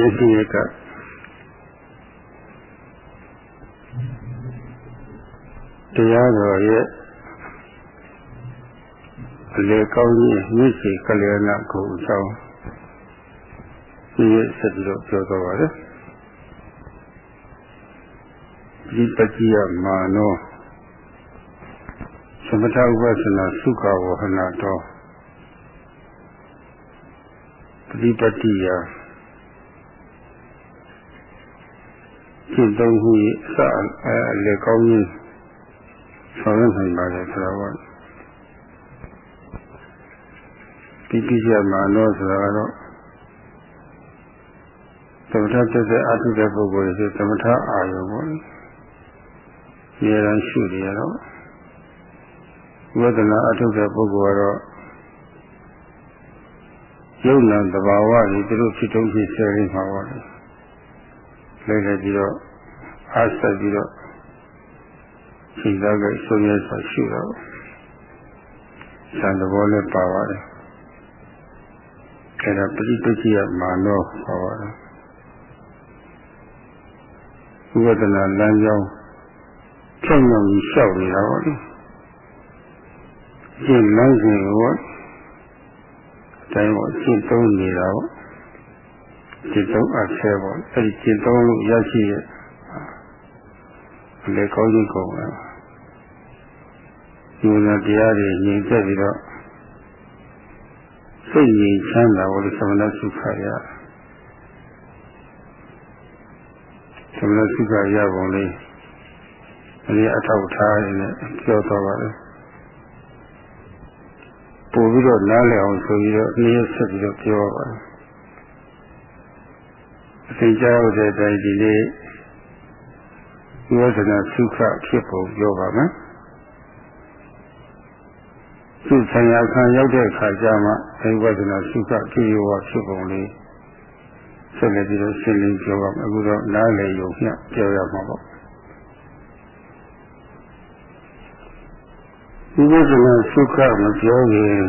ယသိရကတရားတော်ရဲ့အလေကောင်းကြီးမြစ်စီကလျာဏကိုအကြောင်းဒီဆက်ပြီးတော့ပြောတော့ပါတယ်ဒီပတိယမာနောသမထဥပသနာသုခဝဟနာတော်ပฏิပတိယ ကျင့်သုံးမှုအစအလေကောင်းကြီးဆောင်ရွက်နိုင်ပါတယ်ဆိုတော့ဒီကိစ္စမှာတော့ဆိုတာကတော့သမထတက်တဲ့အထုတဲ့ပုဂ္ဂိုလ်တွေသမထအာရုံပေါ့။ဒီရန်ရှုနေရတော့ဝေဒနာအထုတဲ့ပုဂ္ဂိုလ်ကတော့ယုံနာတဘာဝတွေသူတို့ဖြစ်တုံးဖြစ်ဆဲနေမှာပေါ့လေ။ လိုက်လိုက်ပြီးတော့အားဆက်ပြီးတော့စိတ်သားကဆုံးရစွာရှုတော့သံသဘောနဲ့ပါပါတယ်အဲဒါပရိပတိယမာနောပါပါတယ်ဝိပဿနာလမ်းကြောင်းဖြောင်းဖြောင်းကြီးလျှောက်နေတာပေါ့လေရှင်းလမ်းစဉ်ကိုအတိုင်းပေါ့ရှင်းသုံးနေတာပေါ့ ရှင်းသုံးအဆဲပေါ့အဲဒီရှင်းသုံးလို့ရရှိရဲ့လေကောင်းကြီးကုန်တယ်ဒီလိုတရားတွေညင်သက်ပြီးတော့စိတ်ငြိမ်ချမ်းသာလို့သမဏစုခရသမဏစုခရပုံလေးအဲဒီအထောက်ထားရင်းပြောတော့ပါတယ်ပို့ပြီးတော့နားလည်အောင်ဆိုပြီးတော့အနည်းဆက်ပြီးတော့ပြောပါ တယ်အသိကြရတဲ့တိုင်ဒီလေးဝိသနာစုခဖြစ်ပုံပြောပါမယ်သူဆံရခံရောက်တဲ့အခါကျမှအဲဝိသနာစုခကိယောဖြစ်ပုံလေးဆက်လက်ပြီးတော့ရှင်းလင်းပြောပါမယ်အခုတော့နားလည်ရုံမျှပြောရမှာပေါ့ဝိပဿနာစုခမပြောရင်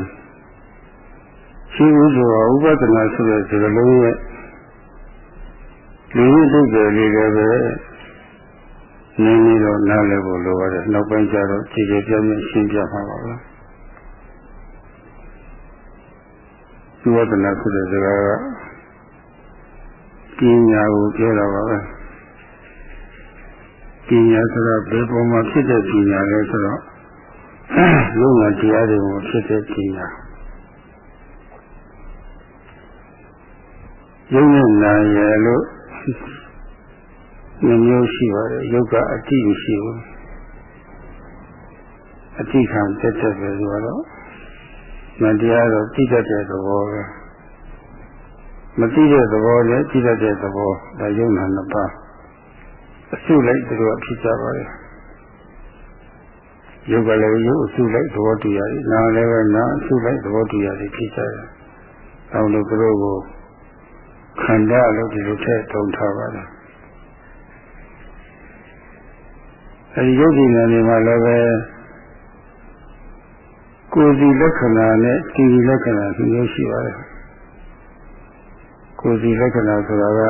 ရှိဦးဆိုတာဥပဒနာဆိုတဲ့စကားလုံးရဲ့ လူ့ဒုက္ခလေးလည်းပဲနင်းပြီးတော့နားလည်ဖို့လိုပါတယ်နောက်ပိုင်းကျတော့ခြေခြေပြတ်ပြတ်ရှင်းပြမှာပါပဲဒီဝဒနာဆိုတဲ့စကားကပညာကိုပြောတာပါပဲပညာဆိုတော့ဘယ်ပုံမှာဖြစ်တဲ့ပညာလဲဆိုတော့လုံးဝတရားတွေကိုဖြစ်တဲ့ပညာယုံနဲ့နာရလို့ နှမျိုးရှိပါတယ်ယုတ်ကအတိမရှိဘူးအတိခံတက်တက်ပဲဆိုတော့မတရားတော့တိတတ်တဲ့သဘောပဲမတိတဲ့သဘောနဲ့တိတတ်တဲ့သဘောဒါယုံနာနှစ်ပါးအစုလိုက်သူတို့ဖြစ်ကြပါလေယုတ်ကလည်းယုတ်အစုလိုက်သဘောတရားတွေနာလည်းပဲနာအစုလိုက်သဘောတရားတွေဖြစ်ကြတယ်။အဲလိုသူတို့ကို ခန္ဓာလို့ဒီလိုထည့်သုံးထားပါတယ်အဲဒီယုတ်ဒီနယ်တွေမှာလည်းပဲကိုယ်စီလက္ခဏာနဲ့တည်လက္ခဏာမျိုးရှိပါတယ်ကိုယ်စီလက္ခဏာဆိုတာက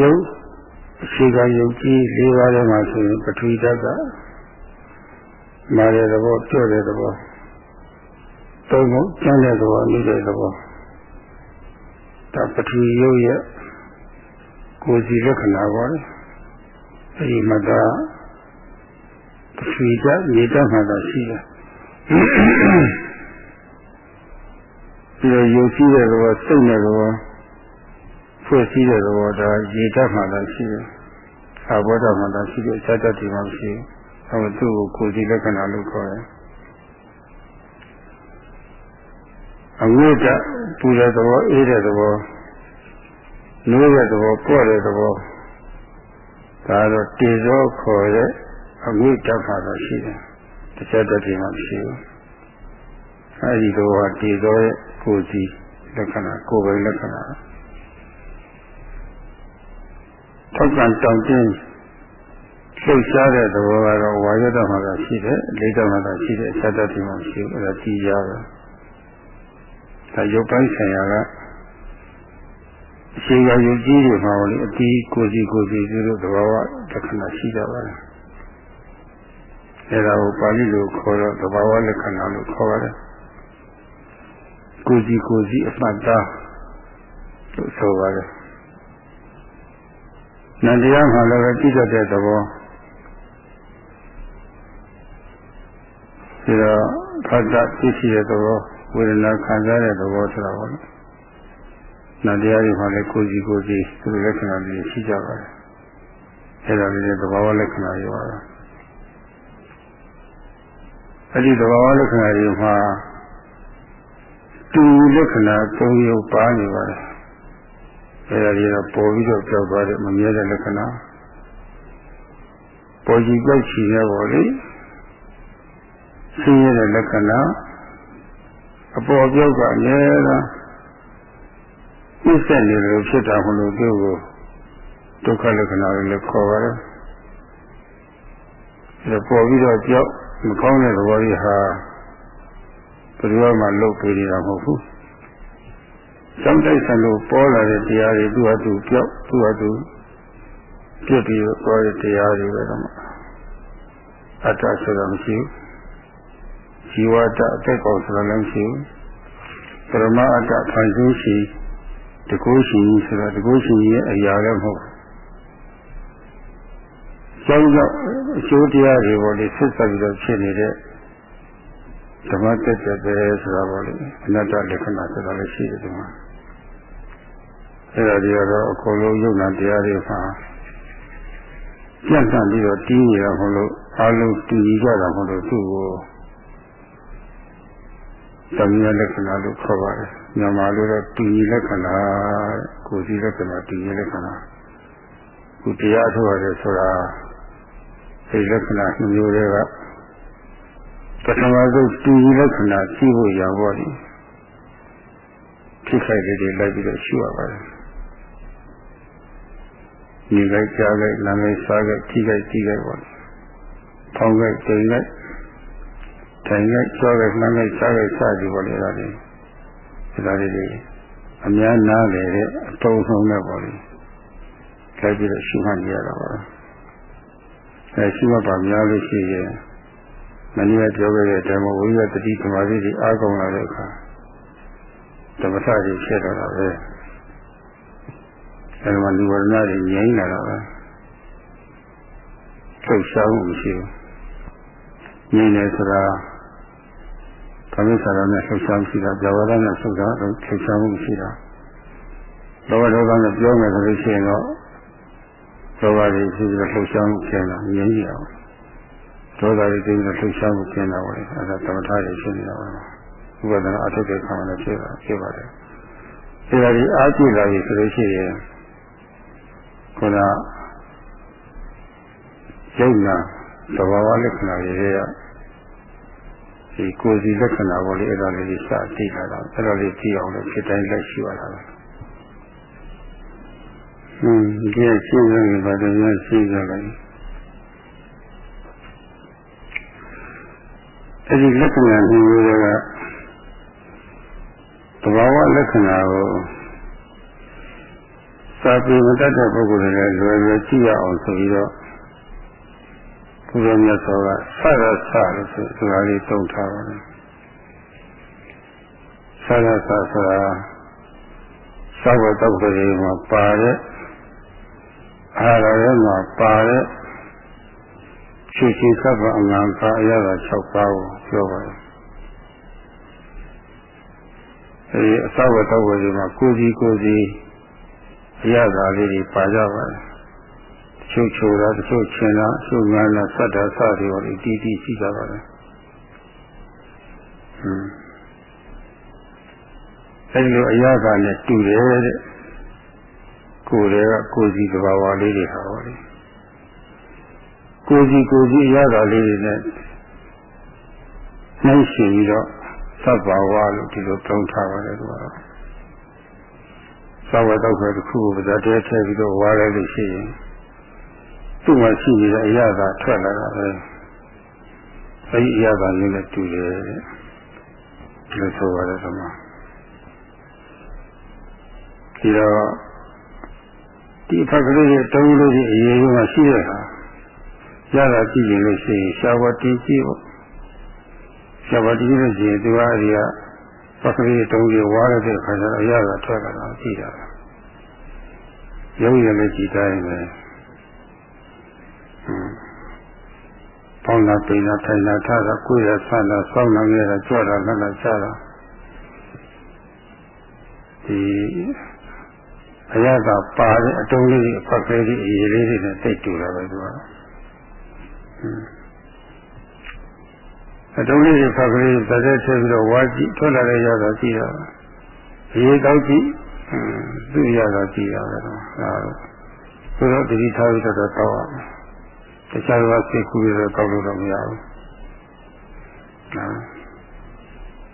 ယုတ်အခြေခံယုတ်ကြီး၄ပါးထဲမှာဆိုရင်ပထဝီဓာတ်ကမာတဲ့သဘောကျွတ်တဲ့သဘော သုံးဖို့ကျန်တဲ့သဘောနေတဲ့သဘောဒါပထဝီယုတ်ရဲ့ကိုယ်စီလက္ခဏာပါလေအဲဒီမှာကပထဝီဓာတ်မြေဓာတ်မှာသာရှိတယ်ဒီလိုယုတ်ရှိတဲ့သဘောစိတ်နဲ့သဘောဖွဲ့စည်းတဲ့သဘောဒါရေဓာတ်မှာသာရှိတယ်အာဘောဓာတ်မှာသာရှိတယ်ဇာတ်ဓာတ်ဒီမှာမရှိဘူးအဲသူ့ကိုကိုယ်စီလက္ခဏာလို့ခေါ်တယ် အဝိဒပူတဲ့သဘောအေးတဲ့သဘောနိုးတဲ့သဘောပေါ့တဲ့သဘောဒါတော့တေဇောခေါ်တဲ့အငွေ့တက်ခါတော့ရှိတယ်တစ်ချက်တည်းဒီမှာရှိဘူးအဲဒီတော့ဟာတေဇောရဲ့ကိုယ်စီလက္ခဏာကိုယ်ပိုင်လက္ခဏာထောက်ကံတောင်တင်းလှုပ်ရှားတဲ့သဘောကတော့ဝါရတမှာသာရှိတယ်အလေးတမှာသာရှိတယ်ဆက်တတ်ဒီမှာရှိဘူးအဲဒါကြည်ရပဲ ဒါရုပ်ပိုင်းဆိုင်ရာကအရှိကယုတ်ကြီးတွေမှာလေအတီးကိုစီကိုစီသူတို့သဘောဝလက္ခဏာရှိကြပါတယ်အဲဒါကိုပါဠိလိုခေါ်တော့သဘာဝလက္ခဏာလို့ခေါ်ပါတယ်ကိုစီကိုစီအမှတ်သားလို့ဆိုပါတယ်နန္တရားမှာလည်းပြည့်စုံတဲ့သဘောဒီတော့ဖတ်တာသိရှိတဲ့သဘော ဝေဒနာခံစားတဲ့သဘောဆိုတာပေါ့နော်။နတ်တရားတွေမှာလည်းကိုယ်စီကိုယ်စီသူလက္ခဏာတွေရှိကြပါတယ်။အဲဒါလေးသဘာဝလက္ခဏာတွေပါပဲ။အဲဒီသဘာဝလက္ခဏာတွေမှာတူလက္ခဏာ၃မျိုးပါနေပါတယ်။အဲဒါတွေတော့ပေါ်ပြီးတော့ကြောက်သွားတဲ့မမြဲတဲ့လက္ခဏာပေါ်ကြည့်ကြောက်ချင်ရပါလေ။ဆင်းရဲတဲ့လက္ခဏာ အပေါ်ပြောက်ကအများလားပြည့်စက်နေလို့ဖြစ်တာမလို့သူ့ကိုဒုက္ခလက္ခဏာတွေလည်းခေါ်ပါတယ်ဒါပေါ်ပြီးတော့ကြောက်မကောင်းတဲ့သဘောကြီးဟာဘယ်လိုမှလုတ်ပေးနေတာမဟုတ်ဘူးစောင့်တိုက်ဆံလို့ပေါ်လာတဲ့တရားတွေသူ့ဟာသူကြောက်သူ့ဟာသူပြစ်ပြီးပေါ်တဲ့တရားတွေပဲတော့အတ္တဆိုတာမရှိဘူး ဇီဝတ္တအသက်ကောင်ဆိုတာလည်းမရှိဘူးပရမအတ္တဖန်ဆင်းရှိတကုရှိဆိုတာတကုရှိရဲ့အရာလည်းမဟုတ်ကျောင်းကြောင့်အကျိုးတရားတွေပေါ်လေဆက်ဆက်ပြီးတော့ဖြစ်နေတဲ့ဓမ္မတက်တဲ့ပဲဆိုတာပေါ်လေအနတ္တလက္ခဏာဆိုတာလည်းရှိတယ်ဒီမှာအဲ့ဒါတွေကတော့အကုန်လုံးယုံနာတရားတွေမှာပြတ်တတ်ပြီးတော့တီးနေတာမဟုတ်လို့အလုံးတည်ကြတာမဟုတ်လို့သူ့ကို သမယလက္ခဏာလို့ခေါ်ပါတယ်။မြန်မာလိုတော့တူညီလက္ခဏာကိုယ်စီလက္ခဏာတူညီလက္ခဏာခုတရားထုတ်ရတယ်ဆိုတာဒီလက္ခဏာနှမျိုးတွေကပထမဆုံးတူညီလက္ခဏာရှိဖို့ရပါလိမ့်ဖြစ်ခိုက်လေးတွေလိုက်ပြီးတော့ရှိရပါတယ်။ဒီလိုက်ကြားလိုက်နားလိုက်စားလိုက်ထိခိုက်ထိခိုက်ပါလေ။ထောင်းလိုက်တိမ်လိုက် ထိုင်လိုက်ကြောလိုက်နှမ်းလိုက်စားလိုက်စသည်ပေါ့လေဒါလေးဒါလေးတွေအများနားလေတဲ့အတုံးဆုံးနဲ့ပေါ့လေခိုက်ပြီးတော့ရှုမှတ်ရတာပါအဲရှုမှတ်ပါများလို့ရှိရင်မနည်းကပြောခဲ့တဲ့အတိုင်းဝိရတတိသမာဓိတွေအားကောင်းလာတဲ့အခါသမထတွေဖြစ်တော့တာပဲအဲဒီမှာလူဝရဏတွေငြိမ်းလာတာပဲထုတ်ရှားမှုမရှိဘူးငြိမ်းတယ်ဆိုတာ ကာမိဆရာနဲ့လှုပ်ရှားမှုရှိတာဇဝရနဲ့လှုပ်ရှားလှုပ်ရှားမှုရှိတာလောဘဒေါသနဲ့ပြောမယ်ဆိုလို့ရှိရင်တော့လောဘတွေရှိပြီးလှုပ်ရှားမှုကျင်းတာငြင်းကြည့်အောင်ဒေါသတွေပြီးတော့လှုပ်ရှားမှုကျင်းတာပါလေအဲဒါသမထတွေရှိနေတာပါဥပဒနာအထုတ်တဲ့ခါမှလည်းဖြစ်တာဖြစ်ပါတယ်ဒီလိုဒီအားကြည့်လာပြီဆိုလို့ရှိရင်ခုနယုံနာသဘာဝလက္ခဏာတွေက ဒီကိုယ်စီလက္ခဏာပေါ်လေးအဲ့ဒါလေးစသိလာတာအဲ့ဒါလေးသိအောင်လို့ဖြစ်တိုင်းလက်ရှိရတာပဲဟွန်းဒီရှင်းနေပါတယ်ရရှင်းကြလိုက်အဲ့ဒီလက္ခဏာမျိုးတွေကသဘာဝလက္ခဏာကိုစာပေမတတ်တဲ့ပုဂ္ဂိုလ်တွေလည်းလွယ်လွယ်ကြည့်ရအောင်ဆိုပြီးတော့ ဘုရားမြတ်စွာကဆရဆလို့ဆိုဆိုတာလေးသုံးထားပါတယ်ဆရဆဆိုတာသဘောတောက်တွေမှာပါတဲ့အာရရဲ့မှာပါတဲ့ရှိရှိသဗ္ဗအငံကာအရာ6ပါးကိုပြောပါတယ်အဲဒီအသဝတ္တဝေဒီမှာကိုယ်စီကိုယ်စီအရာသာလေးတွေပါကြပါတယ် ချိုးချိုးတာတချို့ချင်တာချိုးငန်းတာစက်တာစသည်ဟောဒီတီးတီးရှိကြပါလေဟွန်းအဲဒီလိုအရာကနဲ့တူတယ်တဲ့ကိုယ်တွေကကိုယ်စီတဘာဝလေးတွေဟာဟောလေကိုယ်စီကိုယ်စီအရာကလေးတွေနဲ့နှိုင်းရှင်ပြီးတော့သဗ္ဗဝါလို့ဒီလိုသုံးထားပါတယ်ကွာသဝတောက်ပဲတစ်ခုကိုဗဇတ်တဲထည့်ပြီးတော့ဝါရဲလို့ရှိရင် သူ့မှာရှိနေတဲ့အရာသာထွက်လာတာပဲအဲဒီအရာသာလေးနဲ့တူတယ်လို့ဆိုပါတယ်ဓမ္မဒီတော့ဒီဖက်ကလေးတွေတုံးလို့ဒီအရေးကြီးမှရှိတဲ့ဟာရတာကြည့်ရင်လို့ရှိရင်ရှားဝတီကြည့်ပေါ့ရှားဝတီလို့ရှိရင်သူကအဲဒီကဖက်ကလေးတုံးကြီးဝါရတဲ့ခါကျတော့ရတာထွက်လာတာကြည့်တာရုပ်ရည်လည်းကြည့်တိုင်းပဲပေါင်း လာပိန်လာထိုင်လာထားတာကိုယ်ရဆန်းလာစောင်းလာခဲ့တာကြွတာလက်လာချတာဒီအရသာပါတဲ့အတုံးလေးအဖက်ကလေးအရေးလေးတွေနဲ့တိတ်တူတာပဲသူကအတုံးလေးဖက်ကလေးတစ်သက်ထည့်ပြီးတော့ဝါကြည့်ထွက်လာတဲ့ရသာကြည့်တာအရေးတောက်ကြည့်သူ့ရသာကြည့်တာပဲတော့ဆိုတော့တတိထားပြီးတော့တောက်အောင် တခြားဘာစိတ်ကူးရတော့တောက်လို့တော့မရဘူး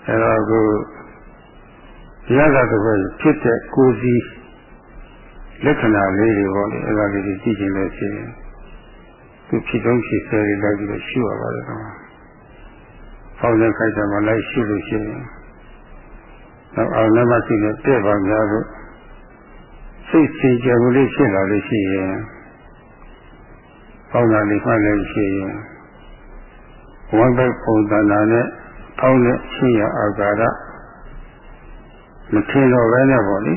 အဲတော့ကိုရတာတစ်ခုဖြစ်တဲ့ကိုယ်စီလက္ခဏာလေးတွေပေါ့လေအဲဒါလေးတွေကြည့်ခြင်းလို့ရှိရင်သူဖြစ်တုံးဖြစ်ဆဲတွေလိုက်ပြီးတော့ရှုရပါတယ်တော့။ဖောင်းတဲ့ခိုက်တယ်မှာလိုက်ရှုလို့ရှိရင်တော့အောင်လည်းမရှိနဲ့တဲ့ပါများလို့စိတ်စီကြမှုလေးဖြစ်လာလို့ရှိရင် ပေါင်းတာလေးမှလည်းရှိရင်ဝမ်းဘက်ပုံသဏ္ဍာန်နဲ့ထောင်းတဲ့ရှင်းရအာကာရမထင်တော့ပဲနဲ့ပေါ့လေ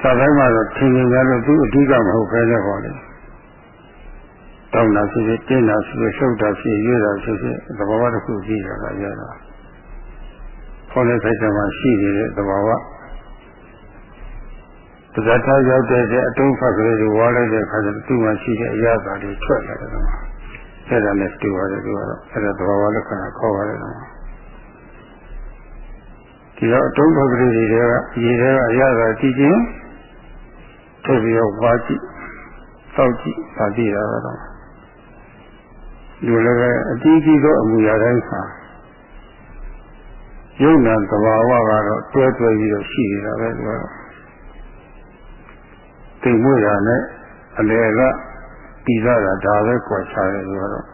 စာတိုင်းမှာတော့ထင်နေကြလို့သူအဓိကမဟုတ်ပဲနဲ့ပေါ့လေတောင်းတာဖြစ်ဖြစ်တင်းတာဖြစ်ဖြစ်ရှုပ်တာဖြစ်ရွေ့တာဖြစ်ဖြစ်သဘာဝတစ်ခုကြည့်ရတာရတာခေါင်းနဲ့ဆိုင်တယ်မှာရှိနေတဲ့သဘာဝ ဇာတ်ထားရောက်တဲ့အတုံးဖက်ကလေးတွေဝါလိုက်တဲ့အခါကျတော့သူ့မှာရှိတဲ့အရာသာတွေထွက်လာတယ်ကွာအဲ့ဒါနဲ့တူပါတယ်သူကတော့အဲ့ဒါသဘာဝလက္ခဏာခေါ်ပါတယ်ကွာဒီတော့အတုံးဖက်ကလေးတွေကရေထဲကအရာသာကြည့်ချင်းထုတ်ပြီးတော့ဝါကြည့်စောက်ကြည့်သာကြည့်တာတော့ဒီလိုလည်းအတိအကျသောအမူအရာတိုင်းဟာယုံနာသဘာဝကတော့တွဲတွဲပြီးတော့ရှိနေတာပဲသူကတော့ သိမွေ့တာနဲ့အလယ်ကပြီးသားတာဒါပဲကြွာချတယ်ဆိုတော့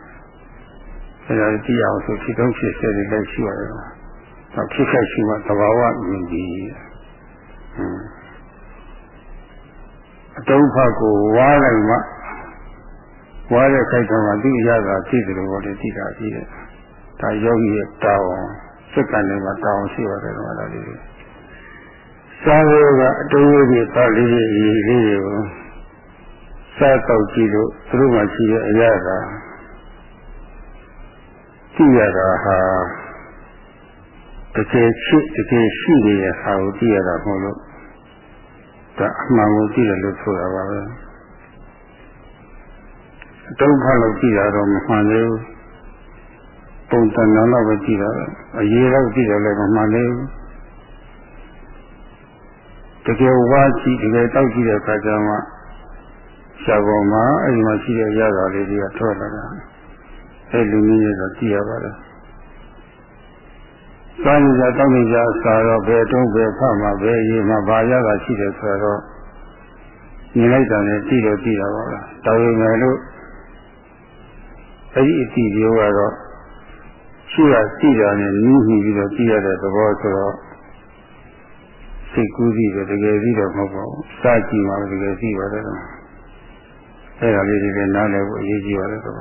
အဲဒါကြည့်အောင်ဆိုဖြစ်တုံးဖြစ်စေတွေလည်းရှိရတယ်။နောက်ဖြစ်ခဲ့ရှိမှသဘာဝမြင်ကြည့်။အတုံးဖတ်ကိုဝါလိုက်မှဝါတဲ့ခိုက်တော့မှသူ့ရတာဖြစ်တယ်လို့လည်းသိတာရှိတယ်။ဒါယောဂီရဲ့တောင်းစက္ကန့်တွေမှာတောင်းရှိရတယ်တော့ဒါလေး။ စားဖို့ကအတုံးလေးတွေပါလေးတွေအရေးလေးတွေကိုစားတော့ကြည့်လို့သူတို့မှရှိတဲ့အရာကကြည့်ရတာဟာတကယ်ရှိတကယ်ရှိနေတဲ့ဟာကိုကြည့်ရတာမဟုတ်လို့ဒါအမှန်ကိုကြည့်တယ်လို့ဆိုတာပါပဲအတုံးဖတ်လို့ကြည့်ရတော့မမှန်သေးဘူးပုံတန်တော့ပဲကြည့်တာအရေးတော့ကြည့်တယ်လည်းမမှန်သေးဘူး တကယ်ဝါကြည့်တကယ်တောက်ကြည့်တဲ့အခါကျမှရှားပေါ်မှာအဲဒီမှာရှိတဲ့ရတာလေးတွေကထွက်လာတာအဲလူမျိုးရဲ့ဆိုကြည့်ရပါတယ်စားနေကြတောက်နေကြစားတော့ဘယ်တုံးဘယ်ဖတ်မှာဘယ်ရေးမှာဘာရတာရှိတယ်ဆိုတော့မြင်လိုက်တာနဲ့ကြည့်တော့ကြည့်တာပါလားတော်ရင်မယ်လို့အဲဒီအတိပြောကတော့ရှိရကြည့်တာနဲ့နည်းပြီးတော့ကြည့်ရတဲ့သဘောဆိုတော့ စိတ်ကူးပြီးတော့တကယ်ပြီးတော့မဟုတ်ပါဘူးစကြည့်မှတကယ်ရှိပါတယ်တော့အဲ့ဒါလေးတွေလည်းနားလည်ဖို့အရေးကြီးပါတယ်တော့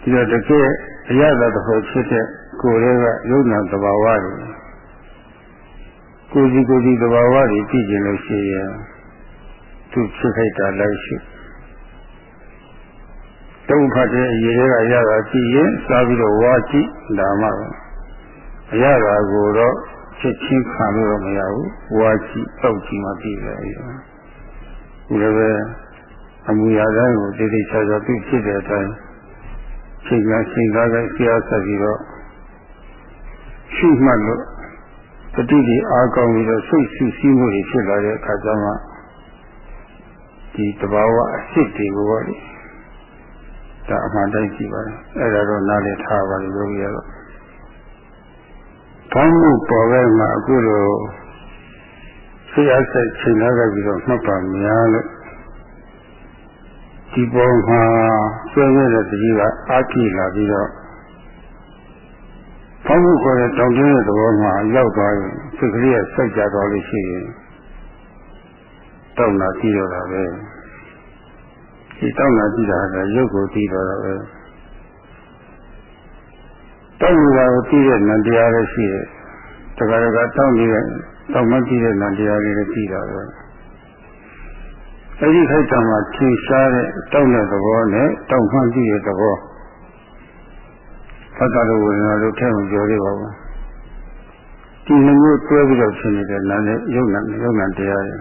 ဒီတော့တကယ်အရသာတစ်ခုဖြစ်တဲ့ကိုယ်ရဲ့ကယုံနာသဘာဝတွေကိုယ်စီကိုယ်စီသဘာဝတွေကြည့်ကျင်လို့ရှိရင်သူဖြစ်ခိုက်တာလိုက်ရှိတုံးဖတ်တဲ့အရေးတွေကရတာကြည့်ရင်စားပြီးတော့ဝါကြည့်ဒါမှပဲ အရသာကိုတော့ချက်ချင်းခံလို့တော့မရဘူးဝါကြည့်တောက်ကြည့်မှပြီးတယ်အဲဒီတော့ဒီလိုပဲအမူအရာတိုင်းကိုတိတိကျကျသိဖြစ်တဲ့အတိုင်းချိန်ကချိန်ကားကဆရာဆက်ပြီးတော့ရှုမှတ်လို့တတိတိအားကောင်းပြီးတော့စိတ်ဆူဆီးမှုတွေဖြစ်လာတဲ့အခါကျမှဒီတဘာဝအစ်စ်တွေကိုပေါ့လေဒါအမှန်တိုင်းကြည့်ပါလေအဲ့ဒါတော့နားလည်ထားပါလိမ့်လို့ရတော့ ဘောင်းမှုပေါ်ခဲ့မှာအခုတော့ဆရာဆက်ချိန်လာခဲ့ပြီးတော့မှတ်ပါများလို့ဒီပုံမှာဆွဲခဲ့တဲ့တတိကအားကြည့်လာပြီးတော့ဘောင်းမှုခေါ်တဲ့တောင်ကျင်းတဲ့သဘောမှာရောက်သွားရင်စိတ်ကလေးကစိုက်ကြသွားလို့ရှိရင်တောက်နာကြည့်တော့တာပဲဒီတောက်နာကြည့်တာကရုပ်ကိုကြည့်တော့တာပဲ တောက်နေတာကိုကြည့်တဲ့နံတရားလည်းရှိတယ်တခါတခါတောက်နေတဲ့တောက်မကြည့်တဲ့နံတရားလေးလည်းကြည့်တာပဲအဲဒီခိုက်တံမှာထင်ရှားတဲ့တောက်တဲ့သဘောနဲ့တောက်မှန်းကြည့်တဲ့သဘောသတ္တရဝေဒနာတို့ထဲမှာပြောရပါဘူးဒီလိုမျိုးတွဲပြီးတော့ဖြစ်နေတဲ့နာနဲ့ယုံနာယုံနာတရားတွေ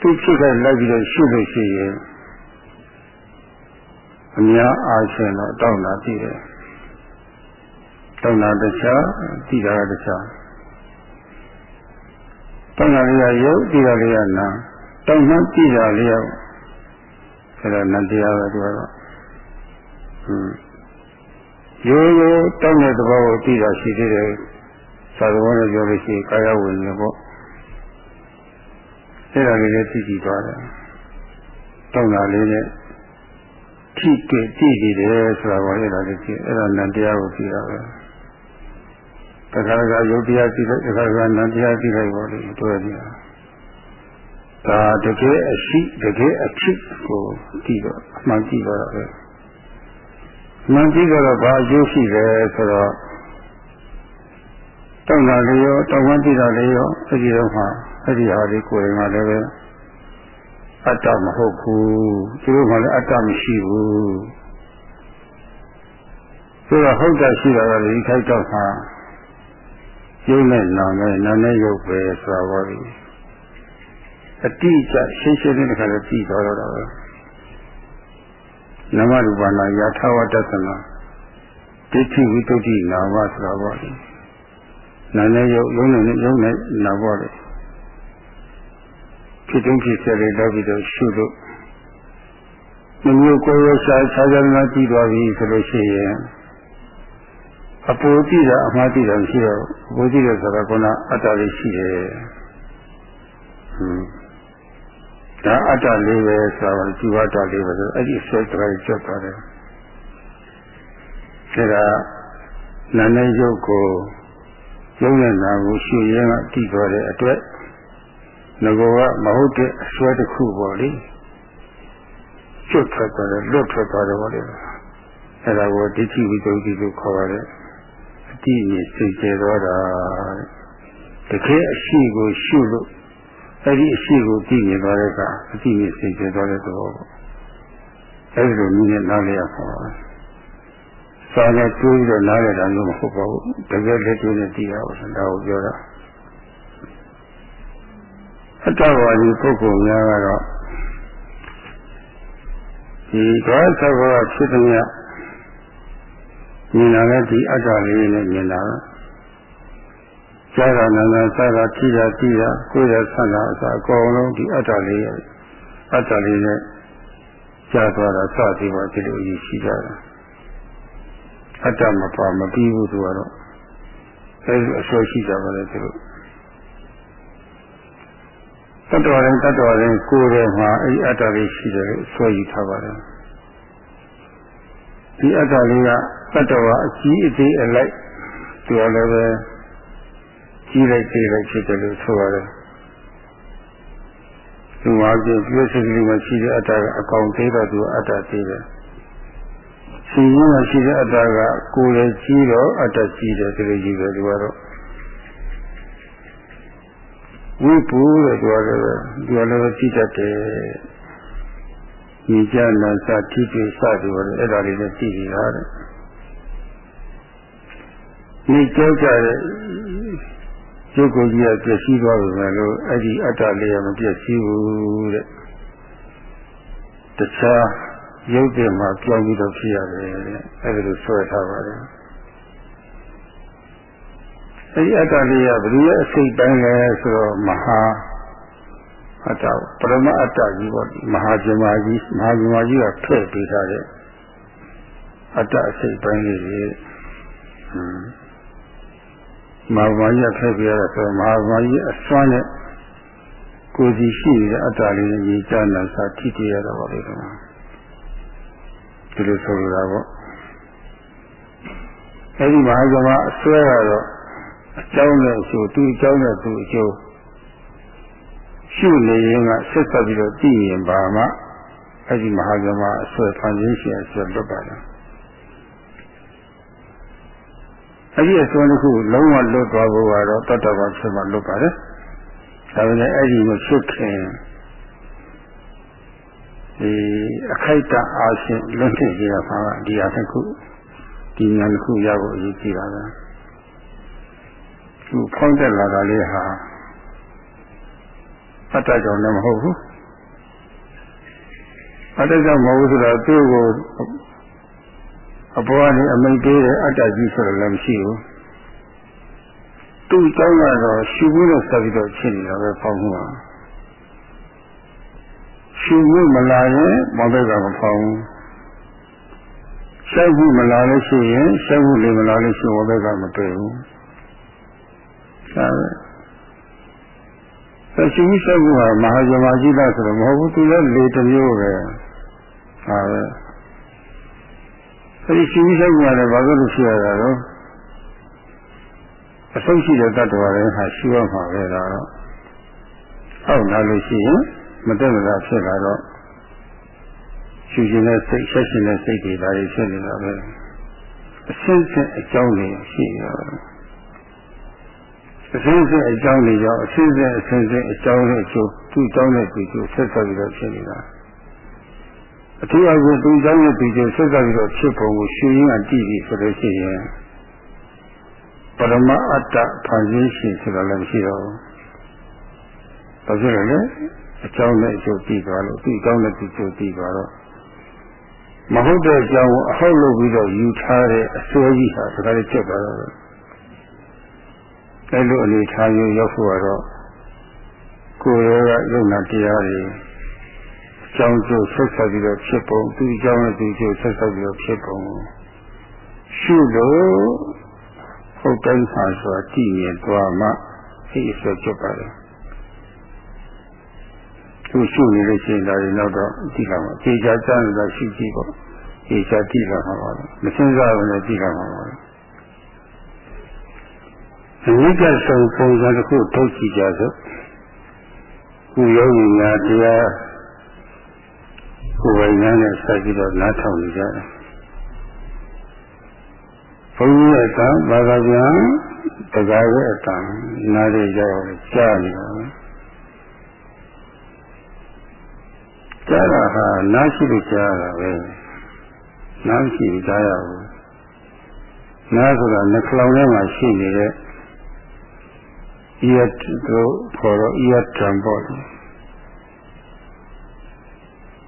သူဖြစ်ခဲ့လိုက်ပြီးတော့ရှုလို့ရှိရင်အများအားဖြင့်တော့တောက်တာကြည့်တယ် တောက်တာတခြားကြည့်တာတခြားတောက်တာလေးကယုတ်ကြည့်တာလေးကနာတောက်မှကြည့်တာလေးကအဲ့ဒါနတရားပဲသူကတော့ဟွန်းရိုးရိုးတောက်တဲ့သဘောကိုကြည့်တာရှိသေးတယ်သာသဘောနဲ့ပြောလို့ရှိရင်ကာယဝိညာဉ်ပေါ့အဲ့ဒါလေးလည်းကြည့်ကြည့်သွားတယ်တောက်တာလေးနဲ့ထိတွေ့ကြည့်ကြည့်တယ်ဆိုတာကိုအဲ့ဒါလေးကြည့်အဲ့ဒါနတရားကိုကြည့်တာပဲ တခါတခါယုတ်တရားကြည့်လိုက်တခါတခါနတရားကြည့်လိုက်ပါလိမ့်တွဲကြည့်တာဒါတကယ်အရှိတကယ်အဖြစ်ကိုကြည့်တော့အမှန်ကြည့်တော့ပဲမှန်ကြည့်တော့ဘာအကျိုးရှိလဲဆိုတော့တောင်းတာလေးရောတောင်းဝမ်းကြည့်တာလေးရောအဲ့ဒီတော့မှအဲ့ဒီဟာလေးကိုယ်ရင်ကလည်းပဲအတ္တမဟုတ်ဘူးသူတို့ကလည်းအတ္တမရှိဘူးဆိုတော့ဟုတ်တာရှိတာကဒီခိုက်တော့မှ ရုပ်နဲ့နာနဲ့နာနဲ့ရုပ်ပဲဆိုတာပါလိအတိအကျရှင်းရှင်းလေးတစ်ခါလည်းကြည့်သွားတော့တာပဲနမရူပနာယထာဝတ္တသနာဒိဋ္ဌိဝိတ္တိနာမဆိုတာပါလိနာနဲ့ရုပ်ရုံးနဲ့ရုံးနဲ့နာပါလိဖြစ်တုံးဖြစ်ဆက်လေးတော့ပြီးတော့ရှုလို့မမျိုးကိုယ်ရရှာခြားခြားနာကြည့်သွားပြီဆိုလို့ရှိရင် အပူကြည့်တာအမှားကြည့်တာမရှိတော့အပူကြည့်တယ်ဆိုတာကအတ္တလေးရှိတယ်ဟွန်းဒါအတ္တလေးပဲဆိုတော့ជីវတ္တလေးပဲဆိုအဲ့ဒီဆွဲကြိုက်ကြွသွားတယ်ဒါကနာနဲ့ရုပ်ကိုရုပ်နဲ့နာကိုရှုရင်းကတည်သွားတဲ့အတွက်ငကောကမဟုတ်တဲ့အစွဲတစ်ခုပေါ့လေကျွတ်ထွက်သွားတယ်လွတ်ထွက်သွားတယ်ပေါ့လေအဲ့ဒါကိုဒိဋ္ဌိဝိသုဒ္ဓိလို့ခေါ်ပါတယ်အ တိအမြစိတ်ကျေသွားတာတကယ်အရှိကိုရှုလို့အဲ့ဒီအရှိကိုကြည့်နေသွားတဲ့အခါအတိအမြစိတ်ကျေသွားတဲ့သဘောပေါ့အဲ့ဒီလိုနည်းနဲ့နားလည်ရပါဘူးစာနဲ့တွေးပြီးတော့နားရတာမျိုးမဟုတ်ပါဘူးတကယ်လက်တွေ့နဲ့သိရအောင်ဒါကိုပြောတာအတ္တဝါဒီပုဂ္ဂိုလ်များကတော့ဒီဒေါသဘောဖြစ်တဲ့ မြင်လာတဲ့ဒီအတ္တလေးနဲ့မြင်လာကြားတာနာနာစားတာထိတာကြည့်တာကိုယ်ရဆန္ဒအစားအကုန်လုံးဒီအတ္တလေးရဲ့အတ္တလေးနဲ့ကြားသွားတာစသည်ပါဒီလိုအရေးရှိကြတာအတ္တမပါမပြီးဘူးသူကတော့အဲဒီအဆွဲရှိကြပါလေသူတို့တတ္တဝါတိုင်းတတ္တဝါတိုင်းကိုယ်ထဲမှာအဲဒီအတ္တလေးရှိတယ်ဆွဲယူထားပါတယ် ဒီအတ္တလေးကတတ္တဝါအကြီးအသေးအလိုက်သူကလည်းပဲကြီးလိုက်သေးလိုက်ဖြစ်တယ်လို့ဆိုရတယ်သူမှာကြည့်ပြည့်စုံလေးမှာရှိတဲ့အတ္တကအကောင်သေးတော့သူအတ္တသေးတယ်ရှင်ရင်းမှာရှိတဲ့အတ္တကကိုယ်လည်းကြီးတော့အတ္တကြီးတယ်ဒီလိုကြီးပဲသူကတော့ဝိပုတဲ့သူကလည်းသူကလည်းကြည့်တတ်တယ် ညီကြနာစထိတိစသည်ပါလေအဲ့ဒါလေးလည်းကြည့်နေတာတဲ့ညီကြောက်ကြတဲ့ရုပ်ကိုယ်ကြီးကပြည့်စည်သွားပြီမယ်လို့အဲ့ဒီအတ္တလေးကမပြည့်စည်ဘူးတဲ့တခြားရုပ်တွေမှာပြောင်းပြီးတော့ဖြစ်ရတယ်တဲ့အဲ့ဒါလိုဆွဲထားပါတယ်အဲဒီအတ္တလေးကဘယ်လိုရဲ့အစိတ်တိုင်းလဲဆိုတော့မဟာ အတ္တပရမအတ္တကြီးပေါ့မဟာဇမကြီးမဟာဇမကြီးကဖဲ့ပေးထားတဲ့အတ္တအစိတ်ပိုင်းလေးကြီးဟွန်းမဟာဇမကြီးကဖဲ့ပေးရတာဆိုတော့မဟာဇမကြီးအစွမ်းနဲ့ကိုယ်စီရှိနေတဲ့အတ္တလေးကိုကြီးကြားနာစာထိတည်ရတော့ပါလေတော့ဒီလိုဆိုလိုတာပေါ့အဲဒီမဟာဇမအစွဲကတော့အကြောင်းနဲ့အကျိုးသူအကြောင်းနဲ့သူအကျိုး ရှုနေရင်ကဆက်ဆက်ပြီးတော့သိရင်ပါမှအဲ့ဒီမဟာဇမအဆွဲဖန်ခြင်းရှင်အဆွဲလွတ်ပါလားအဲ့ဒီအစွမ်းတစ်ခုလုံးဝလွတ်သွားဖို့ကတော့တတ္တဝါဖြစ်မှလွတ်ပါတယ်။ဒါပေမဲ့အဲ့ဒီမဖြစ်ခင်ဒီအခိုက်အတန့်အားဖြင့်လွတ်ဖြစ်ရတာကဒီအတစ်ခုဒီဉာဏ်တစ်ခုရဖို့အရေးကြီးတာပဲ။သူဖောင်းတက်လာတာလေးဟာ အတ္တကြောင့်လည်းမဟုတ်ဘူးအတ္တကြောင့်မဟုတ်ဘူးဆိုတော့သူ့ကိုအပေါ်ကနေအမိန်ပေးတဲ့အတ္တကြီးဆိုတော့လည်းမရှိဘူးသူ့ကြောင့်ကတော့ရှုဘူးလို့ဆက်ပြီးတော့ဖြစ်နေတာပဲပေါ့ကွာရှုဘူးမလာရင်မောဘက်ကမဖောင်းဘူးဆက်ဘူးမလာလို့ရှိရင်ဆက်ဘူးလည်းမလာလို့ရှိရင်မောဘက်ကမတွေ့ဘူးဒါပဲ ရှုမှုရှုမှုကမဟာဇမကြီးလားဆိုတော့မဟုတ်ဘူးသူလည်းလေတစ်မျိုးပဲ။ဒါပဲ။အဲဒီရှိပြီးဆိုင်ကြတယ်ဘာလို့လို့ရှိရတာတော့အဆုံးရှိတဲ့တ attva တွေဟာရှိရမှာပဲတော့ဟုတ်လာလို့ရှိရင်မတက်မတာဖြစ်လာတော့ရှိခြင်းနဲ့စိတ်ဆက်ရှင်တဲ့စိတ်တွေဒါတွေဖြစ်နေတာပဲအစင်းစင်းအကြောင်းတွေရှိရတော့ အစင်းစင်းအကြောင်းတွေကြောင့်အစင်းစင်းအစင်းစင်းအကြောင်းနဲ့အကျိုးသူ့အကြောင်းနဲ့သူ့အကျိုးဆက်ဆက်ပြီးတော့ဖြစ်နေတာအထူးအကူသူကြောင့်နဲ့သူကျဆက်ဆက်ပြီးတော့ဖြစ်ပုံကိုရှင်ရင်းကတည်ပြီးဆိုလို့ရှိရင်ပရမအတ္တဖန်ဆင်းရှင်ဆိုတာလည်းမရှိတော့ဘူး။ဘာဖြစ်လဲအကြောင်းနဲ့အကျိုးတည်သွားလို့သူအကြောင်းနဲ့သူကျိုးတည်သွားတော့မဟုတ်တဲ့အကြောင်းကိုအဟုတ်လုပ်ပြီးတော့ယူထားတဲ့အစွဲကြီးဟာဒါကြိုချက်သွားတော့ အဲလိုအနေထားမျိုးရောက်ဖို့ကတော့ကိုယ်ရဲ့ယုံနာတရားတွေကြောင်းကျိုးဆက်ဆက်ပြီးတော့ဖြစ်ပုံသူအကြောင်းနဲ့သူကျိုးဆက်ဆက်ပြီးတော့ဖြစ်ပုံရှုလို့ဟုတ်တိုင်းပါဆိုတာကြည့်ရင်သွားမှသိအစွဲဖြစ်ပါတယ်သူရှုနေလို့ရှိရင်ဒါတွေတော့ကြည့်လာမှာအခြေချာစမ်းနေတာရှိကြည့်ပေါ့အခြေချာကြည့်လာမှာပါမစင်းစားဘူးလည်းကြည့်လာမှာပါ အနိစ္စဆုံးပုံစံတစ်ခုထုတ်ကြည့်ကြစို့ခုယောဂီများတရားကိုယ်ပိုင်ညာနဲ့ဆက်ပြီးတော့နားထောင်နေကြတယ်ဘုန်းကြီးရဲ့ကဘာသာပြန်တကားရဲ့အတန်နားရရောက်ကြားနေတာပဲကြားတာဟာနားရှိလို့ကြားတာပဲနားရှိလို့ကြားရဘူးနားဆိုတာနှကလောင်ထဲမှာရှိနေတဲ့ ဤရတို့ခေါ်တော့ဤရတံပေါ့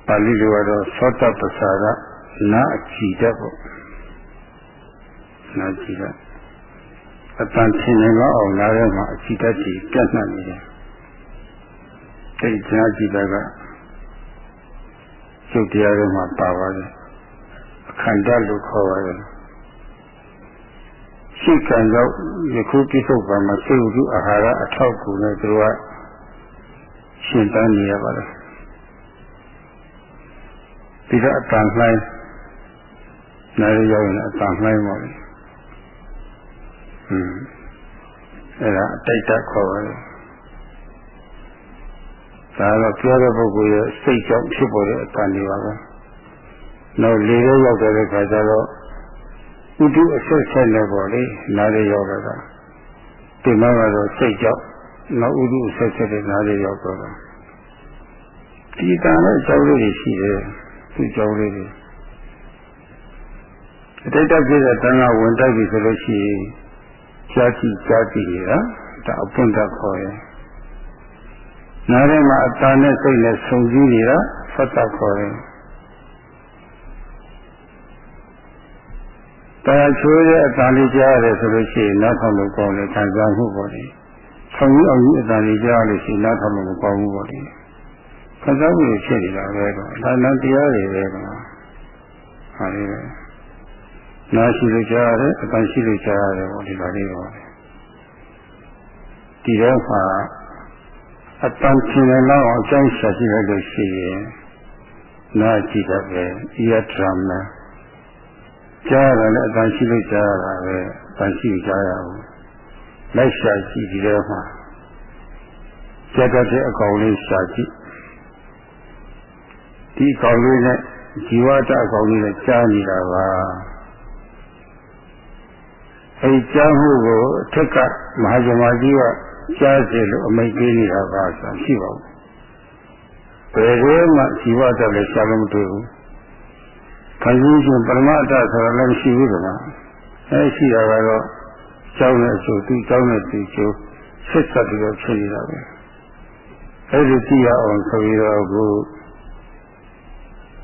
ပါဠိလိုကတော့သောတပ္ပစာရနာအကြည့်တတ်ပေါ့နာကြည့်တတ်အတန်ချင်းနေတော့အောင်လာထဲမှာအကြည့်တတ်ကြီးပြတ်နှံ့နေတယ်တိတ်ကြားကြည့်တာကကျုပ်တရားထဲမှာပါပါတယ်အခန္ဓာလို့ခေါ်ပါတယ် ရှိကံရောက်ယခုပြစ္ဆုတ်ပါမှာစေဝုအာဟာရအထောက်ကူနဲ့သူကရှင်းတန်းနေရပါတယ်ဒီတော့အတန်လှိုင်းနားရရောက်ရင်အတန်လှိုင်းပါလေဟွန်းအဲ့ဒါအတိတ်တခေါ်ပါတယ်ဒါတော့ပြောတဲ့ပုဂ္ဂိုလ်ရဲ့စိတ်ကြောင့်ဖြစ်ပေါ်တဲ့အတန်တွေပါပဲနောက်လေရဲရောက်တဲ့အခါကျတော့ ဥတုအဆက်ဆက်နဲ့ပေါ့လေနားရရောက်တာဒီမှာကတော့စိတ်ကြောင့်နောက်ဥတုအဆက်ဆက်တဲ့နားရရောက်တော့ဒီတန်နဲ့အကြောင်းလေးတွေရှိတယ်သူ့ကြောင်းလေးတွေအတိတ်ကပြည့်တဲ့တန်ခါဝင်တိုက်ပြီဆိုလို့ရှိရင်ကြာကြည့်ကြာကြည့်နေတာဒါအပွင့်တခေါ်ရဲ့နားထဲမှာအတန်နဲ့စိတ်နဲ့ဆုံစည်းနေတာဖတ်တခေါ်ရဲ့တ ရားချိုးတဲ့အတန်လေးကြားရတယ်ဆိုလို့ရှိရင်နောက်ထောင်လို့ကောင်းတယ်ခံစားမှုပေါ့လေဆောင်ကြီးအောင်ကြီးအတန်လေးကြားလို့ရှိရင်နောက်ထောင်လို့မကောင်းဘူးပေါ့လေခံစားမှုဖြစ်နေတာပဲတော့ဒါနတရားတွေပဲကွာဟာလေနာရှိလို့ကြားရတယ်အပန်းရှိလို့ကြားရတယ်ပေါ့ဒီပါလေးတော့ဒီတော့မှာအပန်းရှင်တဲ့လောက်အကြောင်းရှာကြည့်လိုက်လို့ရှိရင်နာကြည့်တတ်ပဲဤရထရမ ကြားရတယ်လည်းအပန်းရှိလို့ကြားရတာပဲအပန်းရှိကြားရဘူးလိုက်ရှာကြည့်ဒီထဲမှာကြက်တဲ့အကောင်လေးရှာကြည့်ဒီကောင်လေးနဲ့ဇီဝတအကောင်လေးနဲ့ကြားနေတာပါအဲဒီကြားမှုကိုအထက်ကမဟာဇမကြီးကကြားစေလို့အမိတ်ပေးနေတာပါဆိုရှိပါဘူးဘယ်လိုမှဇီဝတလည်းရှာလို့မတွေ့ဘူး ခန္ဓာရှင်ပရမတ္တဆိုတာလည်းမရှိဘူးကွာအဲရှိတာကတော့ကျောင်းနဲ့အကျိုးသူကျောင်းနဲ့သူကျိုးဆက်ဆက်ပြီးတော့ဖြစ်နေတာပဲအဲဒီကြည့်ရအောင်ဆိုပြီးတော့အခု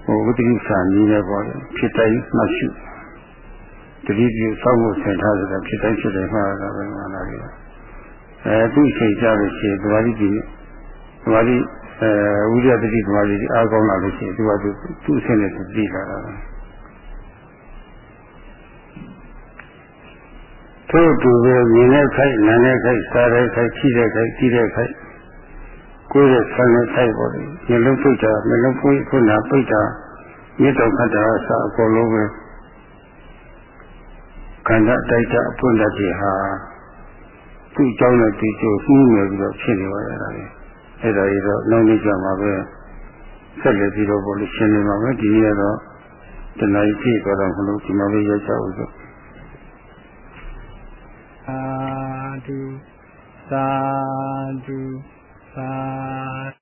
ဟိုဝိတ္တိဆာနည်းနဲ့ပေါ့လေဖြစ်တိုင်းမှတ်ရှုတတိပြုစောင့်ဖို့ဆင်ထားဆိုတော့ဖြစ်တိုင်းဖြစ်တိုင်းမှားတာပဲမှားတာလေအဲသူ့ချိန်ကြလို့ရှိရင်ဒီမှာဒီ ဒီမှာဒီအဲဝိရတတိဒီမှာဒီအားကောင်းလာလို့ရှိရင်သူကသူသူ့အဆင့်နဲ့သူပြီးလာတာပဲထို့တူပဲမြင်တဲ့ခိုက်နားတဲ့ခိုက်စားတဲ့ခိုက်ထိတဲ့ခိုက်ကြည့်တဲ့ခိုက်ကိုယ်ရဲ့ဆန်းတဲ့ခိုက်ပေါ်တယ်မျက်လုံးပိတ်တာမျက်လုံးပွေးခုနပိတ်တာမြစ်တော်ခတ်တာအစအကုန်လုံးပဲခန္ဓာတိုက်တာအပွင့်တတ်တဲ့ဟာသူ့ကြောင့်လည်းဒီကျိုးနှီးနေပြီးတော့ဖြစ်နေပါရတာလေ အဲ့ဒါကြီးတော့နောက်နေ့ကျမှပဲဆက်လက်ပြီးတော့ဘုလို့ရှင်းနေမှာပဲဒီနေ့ကတော့တဏှာကြီးပြည့်သွားတော့မလို့ဒီမှာပဲရောက်ကြအောင်ဆိုသာဓုသာဓုသာ